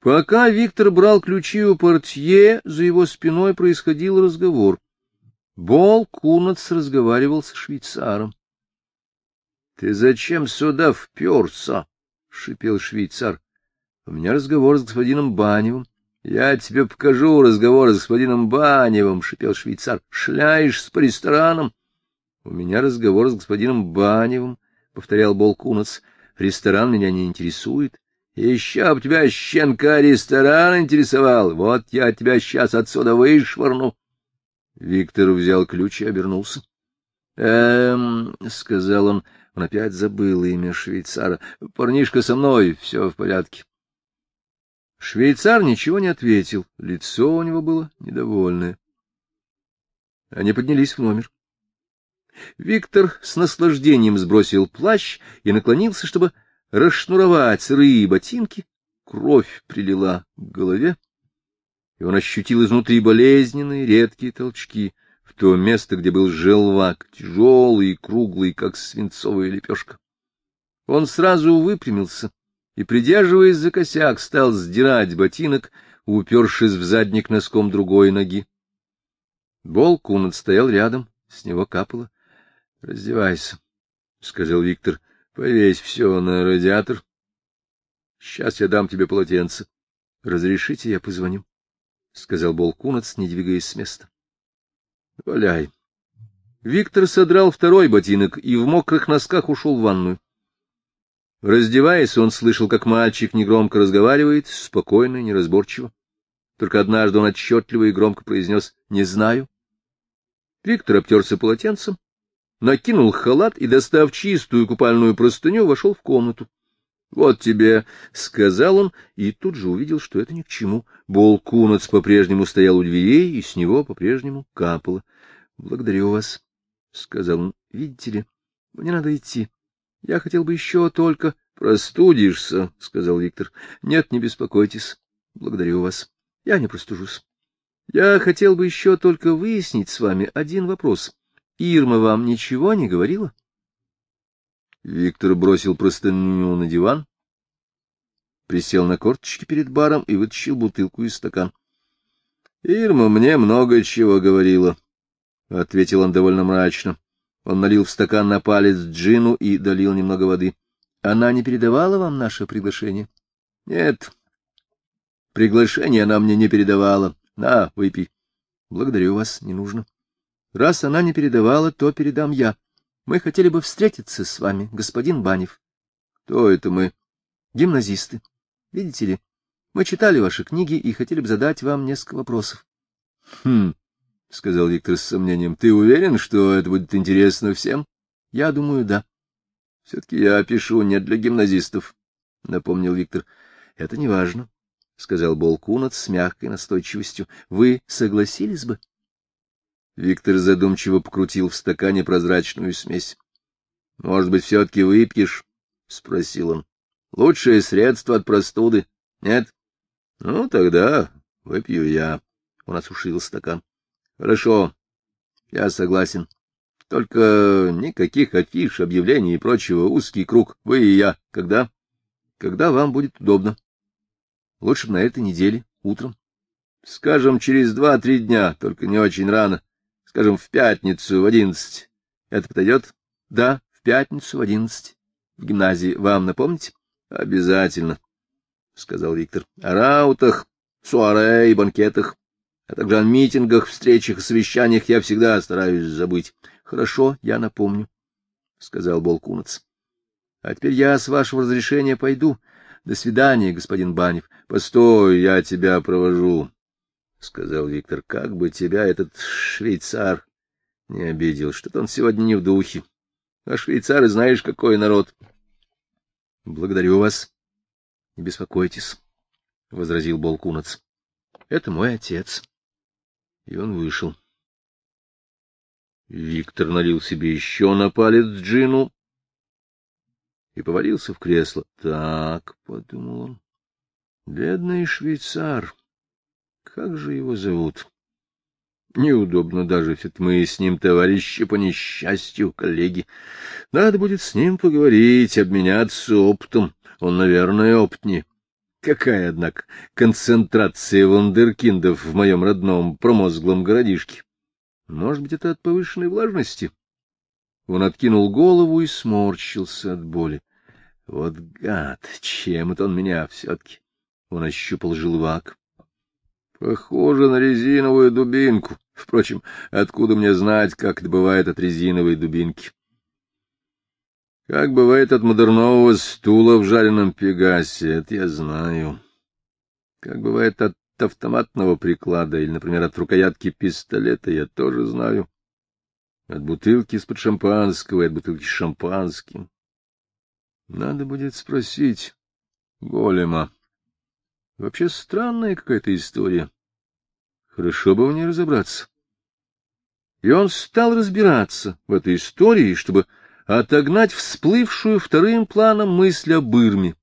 Пока Виктор брал ключи у портье, за его спиной происходил разговор. Бол Кунац разговаривал с швейцаром. — Ты зачем сюда вперся? — шипел швейцар. — У меня разговор с господином Баневым. — Я тебе покажу разговор с господином Баневым, — шипел швейцар. — Шляешься по ресторанам. — У меня разговор с господином Баневым, — повторял Бол Кунац. — Ресторан меня не интересует. Еще б тебя щенка ресторан интересовал. Вот я тебя сейчас отсюда вышвырну. Виктор взял ключ и обернулся. — Эм, — сказал он, он опять забыл имя швейцара. — Парнишка со мной, все в порядке. Швейцар ничего не ответил, лицо у него было недовольное. Они поднялись в номер. Виктор с наслаждением сбросил плащ и наклонился, чтобы расшнуровать сырые ботинки. Кровь прилила к голове, и он ощутил изнутри болезненные редкие толчки в то место, где был желвак, тяжелый и круглый, как свинцовая лепешка. Он сразу выпрямился и, придерживаясь за косяк, стал сдирать ботинок, упершись в задник носком другой ноги. Болкун стоял рядом, с него капало. — Раздевайся, — сказал Виктор. — Повесь все на радиатор. Сейчас я дам тебе полотенце. Разрешите, я позвоню, — сказал Болкунац, не двигаясь с места. — Валяй. Виктор содрал второй ботинок и в мокрых носках ушел в ванную. Раздеваясь, он слышал, как мальчик негромко разговаривает, спокойно и неразборчиво. Только однажды он отчетливо и громко произнес «Не знаю». Виктор обтерся полотенцем накинул халат и, достав чистую купальную простыню, вошел в комнату. — Вот тебе, — сказал он, и тут же увидел, что это ни к чему. Болкунац по-прежнему стоял у дверей, и с него по-прежнему капало. — Благодарю вас, — сказал он. — Видите ли, мне надо идти. Я хотел бы еще только... — Простудишься, — сказал Виктор. — Нет, не беспокойтесь. Благодарю вас. Я не простужусь. Я хотел бы еще только выяснить с вами один вопрос. Ирма вам ничего не говорила? Виктор бросил простыню на диван, присел на корточки перед баром и вытащил бутылку и стакан. — Ирма мне много чего говорила, — ответил он довольно мрачно. Он налил в стакан на палец джину и долил немного воды. — Она не передавала вам наше приглашение? — Нет. Приглашение она мне не передавала. На, выпей. — Благодарю вас, не нужно. — Раз она не передавала, то передам я. Мы хотели бы встретиться с вами, господин Банев. Кто это мы? Гимназисты. Видите ли, мы читали ваши книги и хотели бы задать вам несколько вопросов. Хм, — сказал Виктор с сомнением, — ты уверен, что это будет интересно всем? — Я думаю, да. — Все-таки я пишу не для гимназистов, — напомнил Виктор. — Это не важно, — сказал Болкунац с мягкой настойчивостью. — Вы согласились бы? Виктор задумчиво покрутил в стакане прозрачную смесь. — Может быть, все-таки выпьешь? — спросил он. — Лучшее средство от простуды. Нет? — Ну, тогда выпью я. Он осушил стакан. — Хорошо, я согласен. Только никаких афиш, объявлений и прочего. Узкий круг. Вы и я. Когда? Когда вам будет удобно. Лучше на этой неделе, утром. Скажем, через два-три дня, только не очень рано скажем, в пятницу в одиннадцать. Это подойдет? Да, в пятницу в одиннадцать. В гимназии. Вам напомните? Обязательно, — сказал Виктор. О раутах, суаре и банкетах, а также о митингах, встречах и совещаниях я всегда стараюсь забыть. Хорошо, я напомню, — сказал Болкунац. А теперь я, с вашего разрешения, пойду. До свидания, господин Банев. Постой, я тебя провожу. — сказал Виктор, — как бы тебя этот швейцар не обидел. Что-то он сегодня не в духе. А швейцары знаешь, какой народ. — Благодарю вас. Не беспокойтесь, — возразил Болкунац. — Это мой отец. И он вышел. Виктор налил себе еще на палец джину и повалился в кресло. — Так, — подумал он, — бедный швейцар. Как же его зовут? Неудобно даже, ведь мы с ним товарищи по несчастью, коллеги. Надо будет с ним поговорить, обменяться опытом. Он, наверное, опытнее. Какая, однако, концентрация вундеркиндов в моем родном промозглом городишке. Может быть, это от повышенной влажности? Он откинул голову и сморщился от боли. Вот гад, чем это он меня все-таки? Он ощупал желвак. Похоже на резиновую дубинку. Впрочем, откуда мне знать, как это бывает от резиновой дубинки? Как бывает от модернового стула в жареном пегасе, это я знаю. Как бывает от автоматного приклада или, например, от рукоятки пистолета, я тоже знаю. От бутылки из-под шампанского и от бутылки с шампанским. Надо будет спросить голема. Вообще странная какая-то история. Хорошо бы в ней разобраться. И он стал разбираться в этой истории, чтобы отогнать всплывшую вторым планом мысль о Бырме,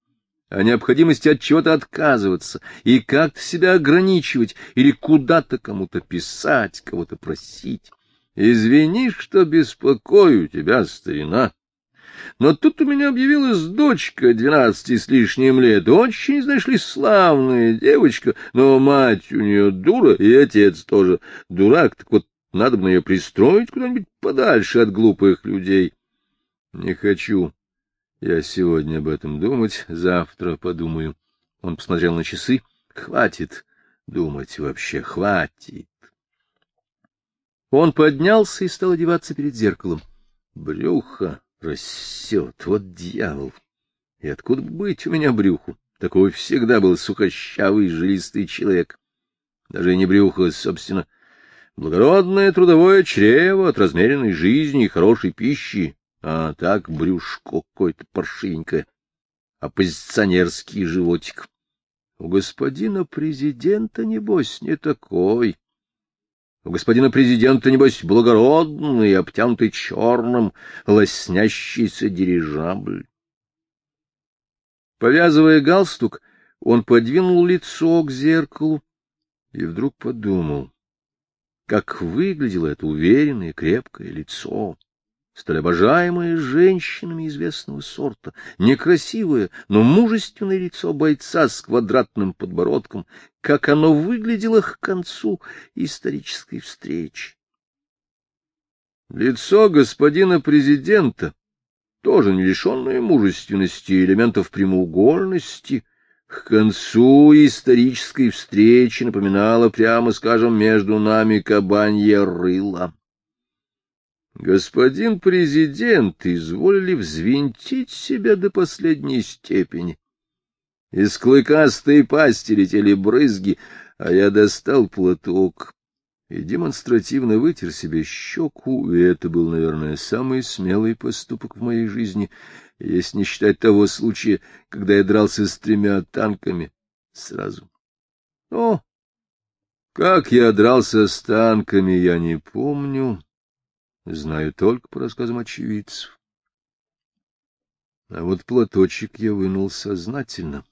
о необходимости от чего-то отказываться и как-то себя ограничивать или куда-то кому-то писать, кого-то просить. Извини, что беспокою тебя, старина. Но тут у меня объявилась дочка двенадцати с лишним лет, очень, знаешь ли, славная девочка, но мать у нее дура, и отец тоже дурак, так вот надо бы ее пристроить куда-нибудь подальше от глупых людей. Не хочу я сегодня об этом думать, завтра подумаю. Он посмотрел на часы. Хватит думать вообще, хватит. Он поднялся и стал одеваться перед зеркалом. Брюхо растет, вот дьявол. И откуда быть у меня брюху? Такой всегда был сухощавый, жилистый человек. Даже не брюхо, собственно. Благородное трудовое чрево от размеренной жизни и хорошей пищи, а так брюшко какое-то паршивенькое, оппозиционерский животик. У господина президента, небось, не такой. У господина президента, небось, благородный, обтянутый черным, лоснящийся дирижабль. Повязывая галстук, он подвинул лицо к зеркалу и вдруг подумал, как выглядело это уверенное крепкое лицо столь обожаемое женщинами известного сорта, некрасивое, но мужественное лицо бойца с квадратным подбородком, как оно выглядело к концу исторической встречи. Лицо господина президента, тоже не лишенное мужественности и элементов прямоугольности, к концу исторической встречи напоминало, прямо скажем, между нами кабанье рыло. Господин президент изволили взвинтить себя до последней степени. Из клыкастой пасти летели брызги, а я достал платок и демонстративно вытер себе щеку, и это был, наверное, самый смелый поступок в моей жизни, если не считать того случая, когда я дрался с тремя танками сразу. О, как я дрался с танками, я не помню. Знаю только по рассказам очевидцев. А вот платочек я вынул сознательно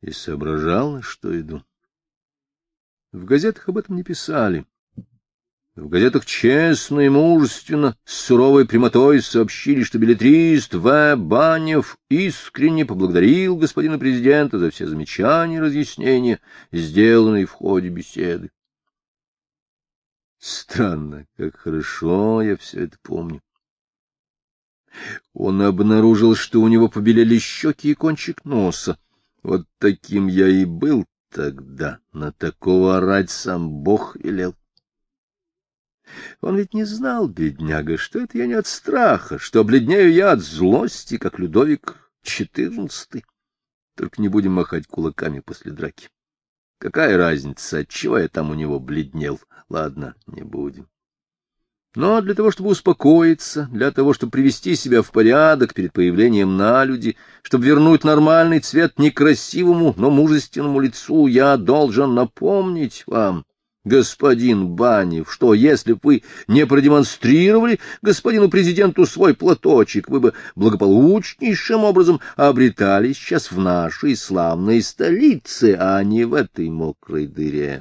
и соображал, что иду. В газетах об этом не писали. В газетах честно и мужественно, с суровой прямотой сообщили, что билетрист В. Банев искренне поблагодарил господина президента за все замечания и разъяснения, сделанные в ходе беседы. Странно, как хорошо я все это помню. Он обнаружил, что у него побелели щеки и кончик носа. Вот таким я и был тогда, на такого орать сам Бог велел. Он ведь не знал, бедняга, что это я не от страха, что обледнею я от злости, как Людовик XIV. Только не будем махать кулаками после драки. Какая разница, отчего я там у него бледнел? Ладно, не будем. Но для того, чтобы успокоиться, для того, чтобы привести себя в порядок перед появлением на люди, чтобы вернуть нормальный цвет некрасивому, но мужественному лицу, я должен напомнить вам, господин Банев, что если бы вы не продемонстрировали господину президенту свой платочек, вы бы благополучнейшим образом обретали сейчас в нашей славной столице, а не в этой мокрой дыре.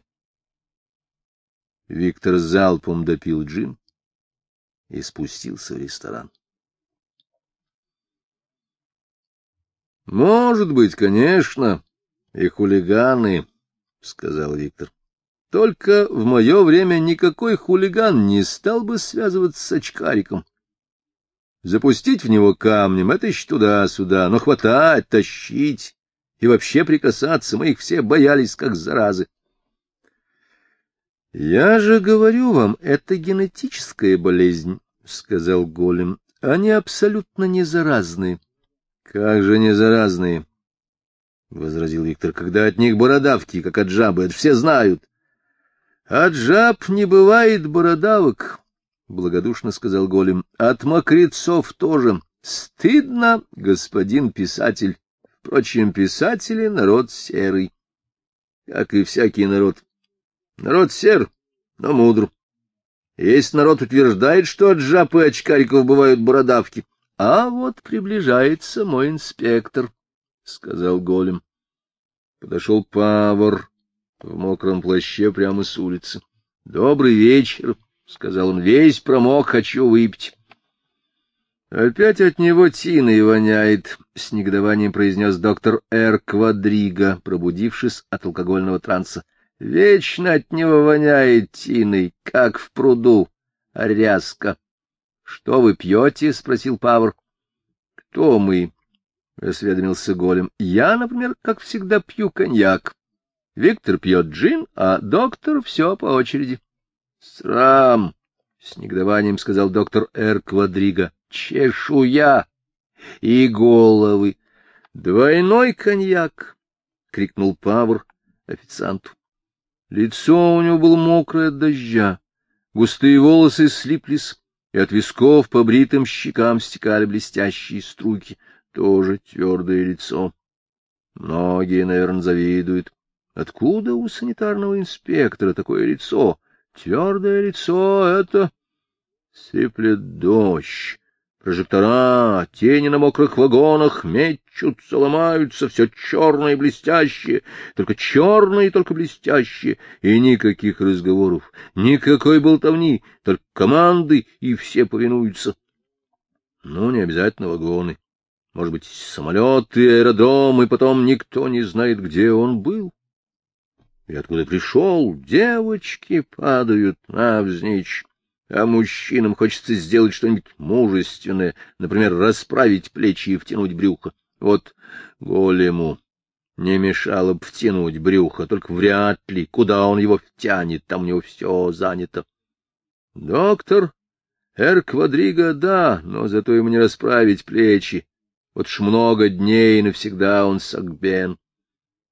Виктор залпом допил джин и спустился в ресторан. — Может быть, конечно, и хулиганы, — сказал Виктор. — Только в мое время никакой хулиган не стал бы связываться с очкариком. Запустить в него камнем — это еще туда-сюда, но хватать, тащить и вообще прикасаться мы их все боялись, как заразы. — Я же говорю вам, это генетическая болезнь, — сказал Голем. — Они абсолютно не заразные. — Как же не заразные? — возразил Виктор. — Когда от них бородавки, как от жабы, это все знают. — От жаб не бывает бородавок, — благодушно сказал Голем. — От мокрецов тоже. Стыдно, господин писатель. Впрочем, писатели — народ серый, как и всякий народ. Народ сер, но мудр. Если народ утверждает, что от жаб и очкариков бывают бородавки, а вот приближается мой инспектор, — сказал Голем. Подошел Павор в мокром плаще прямо с улицы. — Добрый вечер, — сказал он, — весь промок, хочу выпить. — Опять от него тиной воняет, — с негодованием произнес доктор Р. Квадриго, пробудившись от алкогольного транса. — Вечно от него воняет тиной, как в пруду, ряска. — Что вы пьете? — спросил Павр. — Кто мы? — осведомился Голем. — Я, например, как всегда, пью коньяк. Виктор пьет джин, а доктор все по очереди. Срам! — с негодованием сказал доктор Р. Квадриго. — Чешуя! И головы! Двойной коньяк! — крикнул Павр официанту. Лицо у него было мокрое от дождя, густые волосы слиплись, и от висков по бритым щекам стекали блестящие струйки, тоже твердое лицо. Многие, наверное, завидуют. Откуда у санитарного инспектора такое лицо? Твердое лицо — это... Сыплет дождь. Прожектора, тени на мокрых вагонах мечутся, ломаются, все черное и блестящее, только черное и только блестящее, и никаких разговоров, никакой болтовни, только команды, и все повинуются. Ну, не обязательно вагоны. Может быть, самолеты, аэродром, и потом никто не знает, где он был. И откуда пришел, девочки падают навзничь, а мужчинам хочется сделать что-нибудь мужественное, например, расправить плечи и втянуть брюхо. Вот голему не мешало бы втянуть брюхо, только вряд ли, куда он его втянет, там у него все занято. Доктор Эр Квадриго, да, но зато ему не расправить плечи. Вот ж много дней навсегда он сагбен.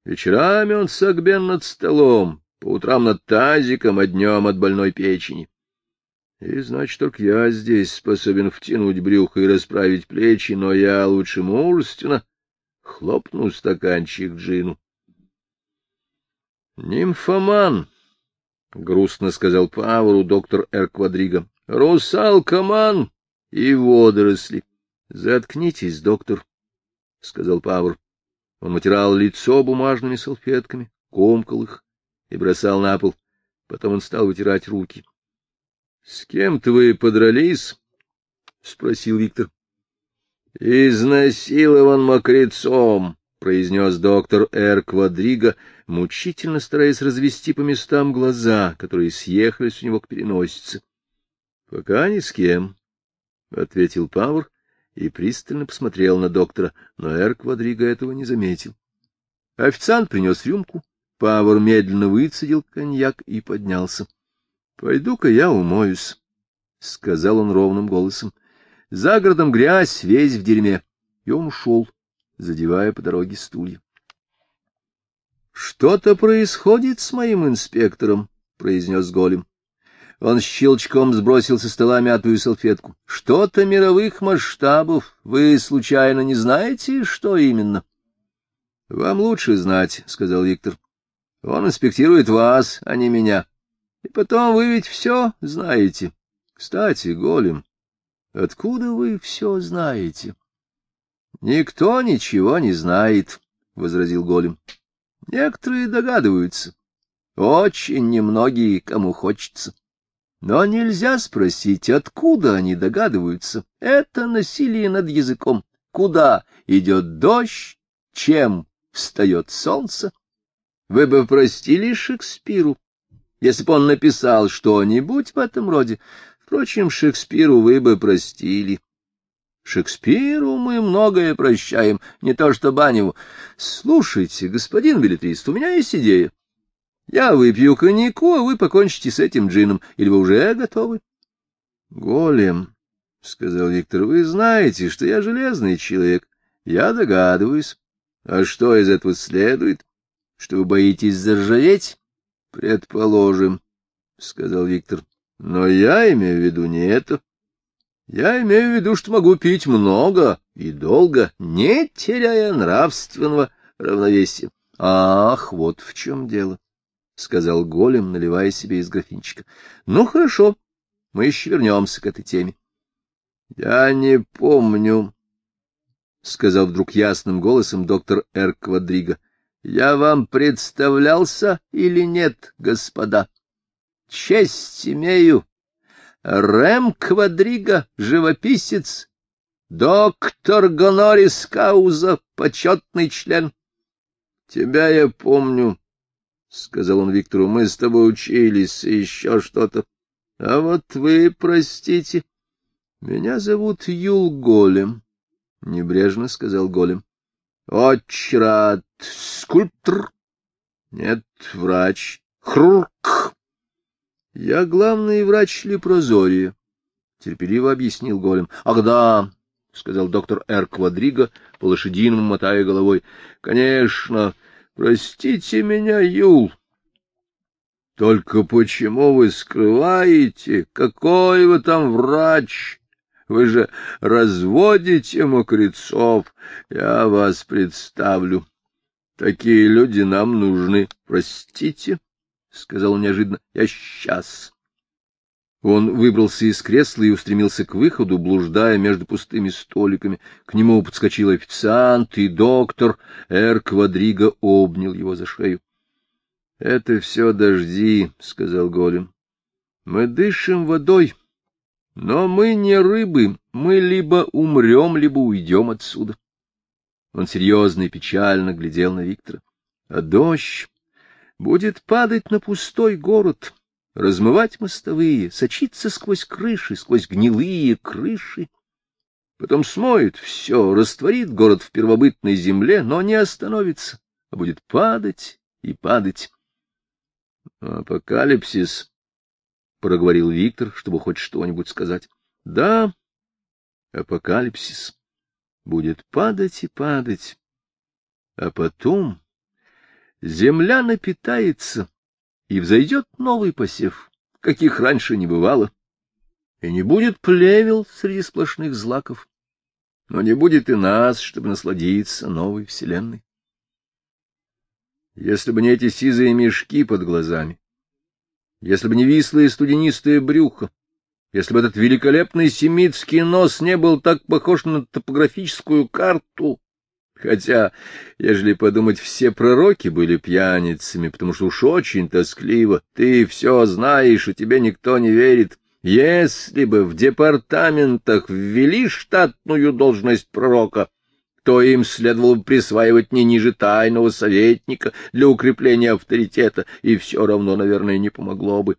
Вечерами он согбен над столом, по утрам над тазиком, а днем от больной печени. И, значит, только я здесь способен втянуть брюхо и расправить плечи, но я лучше мужественно хлопну стаканчик джину. — Нимфоман, — грустно сказал Павлу доктор Эр Квадриго, — русалкоман и водоросли. — Заткнитесь, доктор, — сказал Павр. Он матирал лицо бумажными салфетками, комкал их и бросал на пол. Потом он стал вытирать руки. — С кем-то вы подрались? — спросил Виктор. — Изнасилован мокрецом, — произнес доктор Р. Квадриго, мучительно стараясь развести по местам глаза, которые съехались у него к переносице. — Пока ни с кем, — ответил Павр и пристально посмотрел на доктора, но Эр Квадриго этого не заметил. Официант принес рюмку, Павор медленно выцедил коньяк и поднялся. — Пойду-ка я умоюсь, — сказал он ровным голосом. — За городом грязь, весь в дерьме. И он ушел, задевая по дороге стулья. — Что-то происходит с моим инспектором, — произнес Голем. Он щелчком сбросил со стола мятую салфетку. — Что-то мировых масштабов. Вы, случайно, не знаете, что именно? — Вам лучше знать, — сказал Виктор. — Он инспектирует вас, а не меня. И потом вы ведь все знаете. Кстати, голем, откуда вы все знаете? — Никто ничего не знает, — возразил голем. — Некоторые догадываются. Очень немногие, кому хочется. Но нельзя спросить, откуда они догадываются. Это насилие над языком. Куда идет дождь, чем встает солнце, вы бы простили Шекспиру, если бы он написал что-нибудь в этом роде. Впрочем, Шекспиру вы бы простили. Шекспиру мы многое прощаем, не то что Баневу. Слушайте, господин билетрист, у меня есть идея. Я выпью коньяку, а вы покончите с этим джином. Или вы уже готовы? — Голем, — сказал Виктор, — вы знаете, что я железный человек. Я догадываюсь. А что из этого следует? Что вы боитесь заржаветь? — Предположим, — сказал Виктор. — Но я имею в виду не это. Я имею в виду, что могу пить много и долго, не теряя нравственного равновесия. Ах, вот в чем дело, — сказал голем, наливая себе из графинчика. — Ну, хорошо, мы еще вернемся к этой теме. — Я не помню, — сказал вдруг ясным голосом доктор Р. Квадриго. — Я вам представлялся или нет, господа? — Честь имею Рэм Квадриго, живописец, доктор Гонорис Кауза, почетный член. — Тебя я помню, — сказал он Виктору, — мы с тобой учились, еще что-то. А вот вы, простите, меня зовут Юл Голем, — небрежно сказал Голем. — Очень рад. Скульптор? — Нет, врач. Хрурк. — Я главный врач Лепрозория, — терпеливо объяснил Голем. — Ах да, — сказал доктор Р. Квадриго, по-лошадиному мотая головой. — Конечно, простите меня, Юл. Только почему вы скрываете? Какой вы там врач? Вы же разводите мокрецов. Я вас представлю. Такие люди нам нужны. Простите? — сказал он неожиданно. — Я сейчас. Он выбрался из кресла и устремился к выходу, блуждая между пустыми столиками. К нему подскочил официант, и доктор Эр Квадриго обнял его за шею. — Это все дожди, — сказал Голем. — Мы дышим водой, но мы не рыбы, мы либо умрем, либо уйдем отсюда. Он серьезно и печально глядел на Виктора. А дождь будет падать на пустой город, размывать мостовые, сочиться сквозь крыши, сквозь гнилые крыши. Потом смоет все, растворит город в первобытной земле, но не остановится, а будет падать и падать. — Апокалипсис, — проговорил Виктор, чтобы хоть что-нибудь сказать. — Да, апокалипсис будет падать и падать, а потом земля напитается, и взойдет новый посев, каких раньше не бывало, и не будет плевел среди сплошных злаков, но не будет и нас, чтобы насладиться новой вселенной. Если бы не эти сизые мешки под глазами, если бы не вислое студенистое брюхо, если бы этот великолепный семитский нос не был так похож на топографическую карту, Хотя, ежели подумать, все пророки были пьяницами, потому что уж очень тоскливо. Ты все знаешь, и тебе никто не верит. Если бы в департаментах ввели штатную должность пророка, то им следовало бы присваивать не ниже тайного советника для укрепления авторитета, и все равно, наверное, не помогло бы.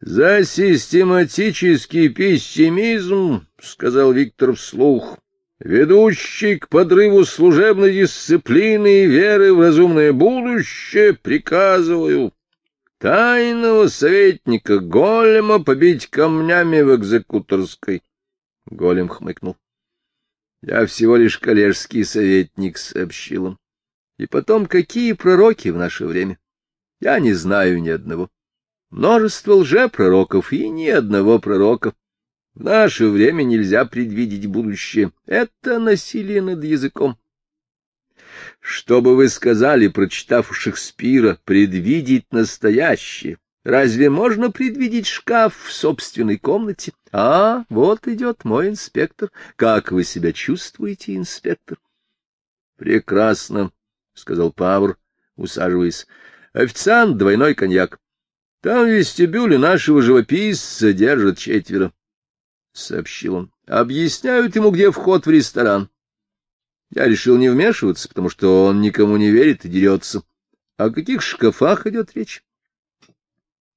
«За систематический пессимизм, — сказал Виктор вслух, ведущий к подрыву служебной дисциплины и веры в разумное будущее, приказываю тайного советника Голема побить камнями в экзекуторской. Голем хмыкнул. — Я всего лишь коллежский советник, — сообщил он. — И потом, какие пророки в наше время? Я не знаю ни одного. Множество лжепророков и ни одного пророка. В наше время нельзя предвидеть будущее. Это насилие над языком. Что бы вы сказали, прочитав у Шекспира, предвидеть настоящее? Разве можно предвидеть шкаф в собственной комнате? А, вот идет мой инспектор. Как вы себя чувствуете, инспектор? Прекрасно, — сказал Павр, усаживаясь. Официант, двойной коньяк. Там в вестибюле нашего живописца держат четверо. — сообщил он. — Объясняют ему, где вход в ресторан. Я решил не вмешиваться, потому что он никому не верит и дерется. О каких шкафах идет речь?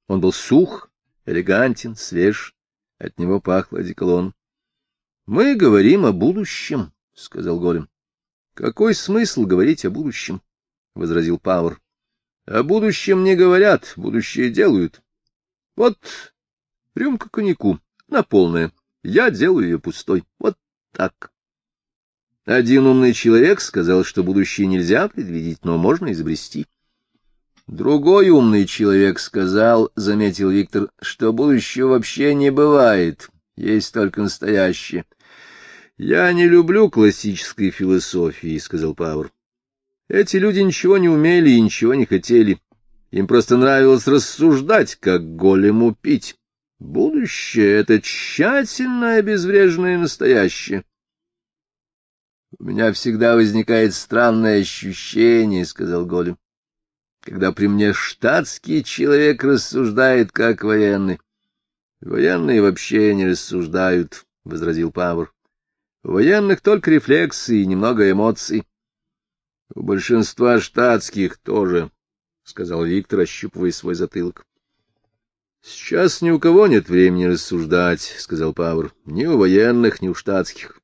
Он был сух, элегантен, свеж, от него пахло одеколон. — Мы говорим о будущем, — сказал Голем. — Какой смысл говорить о будущем? — возразил Пауэр. — О будущем не говорят, будущее делают. Вот рюмка коньяку, на полное. Я делаю ее пустой. Вот так. Один умный человек сказал, что будущее нельзя предвидеть, но можно изобрести. Другой умный человек сказал, — заметил Виктор, — что будущего вообще не бывает, есть только настоящее. — Я не люблю классической философии, — сказал Пауэр. Эти люди ничего не умели и ничего не хотели. Им просто нравилось рассуждать, как голему пить. Будущее — это тщательно обезвреженное настоящее. — У меня всегда возникает странное ощущение, — сказал голем когда при мне штатский человек рассуждает, как военный. — Военные вообще не рассуждают, — возразил Павр. — У военных только рефлексы и немного эмоций. — У большинства штатских тоже, — сказал Виктор, ощупывая свой затылок. — Сейчас ни у кого нет времени рассуждать, — сказал Павр. — Ни у военных, ни у штатских.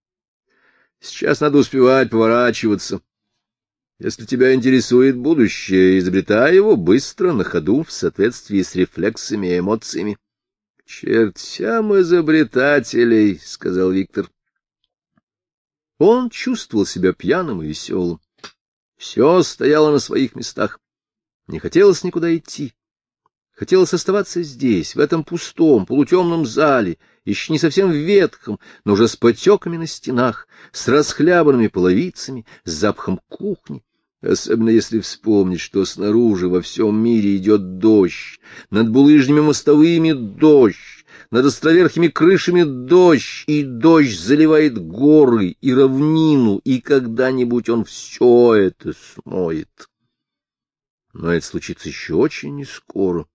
Сейчас надо успевать поворачиваться. Если тебя интересует будущее, изобретай его быстро, на ходу, в соответствии с рефлексами и эмоциями. — Чертям изобретателей, — сказал Виктор. Он чувствовал себя пьяным и веселым. Все стояло на своих местах. Не хотелось никуда идти. Хотелось оставаться здесь, в этом пустом, полутемном зале, еще не совсем ветхом, но уже с потеками на стенах, с расхлябанными половицами, с запахом кухни особенно если вспомнить, что снаружи во всем мире идет дождь, над булыжными мостовыми дождь, над островерхими крышами дождь, и дождь заливает горы и равнину, и когда-нибудь он все это смоет. Но это случится еще очень нескоро.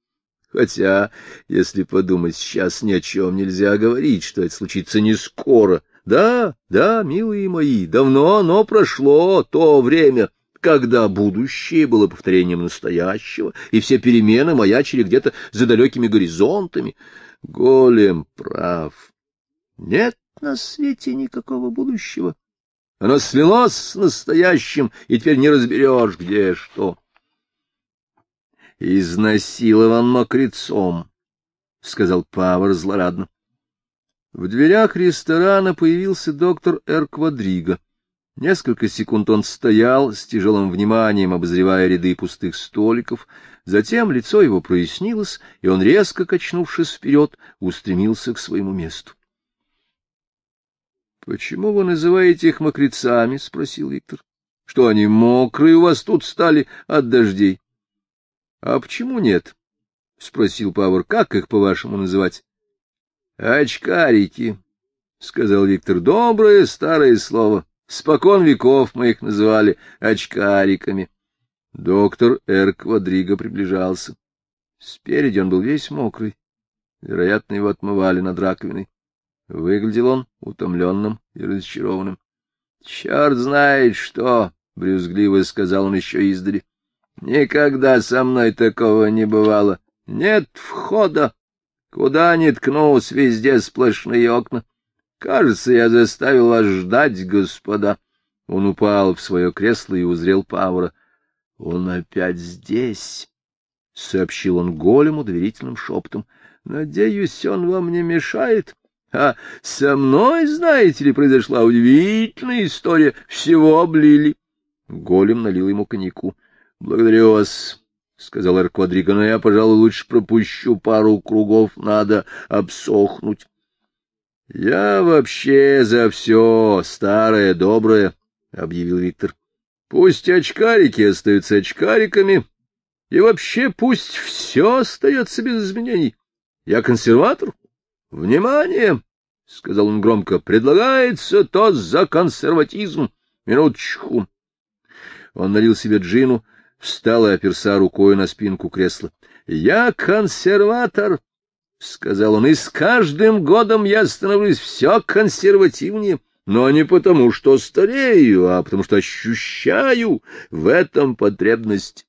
Хотя, если подумать, сейчас ни о чем нельзя говорить, что это случится не скоро. Да, да, милые мои, давно оно прошло, то время, когда будущее было повторением настоящего, и все перемены маячили где-то за далекими горизонтами. Голем прав. Нет на свете никакого будущего. Оно слилось с настоящим, и теперь не разберешь, где что. Изнасилован мокрецом, — сказал Павар злорадно. В дверях ресторана появился доктор Эр Квадриго. Несколько секунд он стоял, с тяжелым вниманием обозревая ряды пустых столиков, затем лицо его прояснилось, и он, резко качнувшись вперед, устремился к своему месту. — Почему вы называете их мокрецами? — спросил Виктор. — Что они мокрые у вас тут стали от дождей? — А почему нет? — спросил Павар. — Как их, по-вашему, называть? — Очкарики, — сказал Виктор. — Доброе старое слово. — Спокон веков мы их называли очкариками. Доктор Эр Квадриго приближался. Спереди он был весь мокрый. Вероятно, его отмывали над раковиной. Выглядел он утомленным и разочарованным. — Черт знает что! — брюзгливо сказал он еще издали. — Никогда со мной такого не бывало. Нет входа. Куда ни ткнулся, везде сплошные окна. — Кажется, я заставил вас ждать, господа. Он упал в свое кресло и узрел Павра. — Он опять здесь, — сообщил он голему доверительным шепотом. — Надеюсь, он вам не мешает. А со мной, знаете ли, произошла удивительная история. Всего облили. Голем налил ему коньяку. — Благодарю вас, — сказал Эр но я, пожалуй, лучше пропущу пару кругов, надо обсохнуть. — Я вообще за все старое, доброе, — объявил Виктор. — Пусть очкарики остаются очкариками, и вообще пусть все остается без изменений. Я консерватор. Внимание! — сказал он громко. — Предлагается тост за консерватизм. Минуточку. Он налил себе джину, встал и оперся рукой на спинку кресла. — Я консерватор, — сказал он, — и с каждым годом я становлюсь все консервативнее. но не потому, что старею, а потому что ощущаю в этом потребность.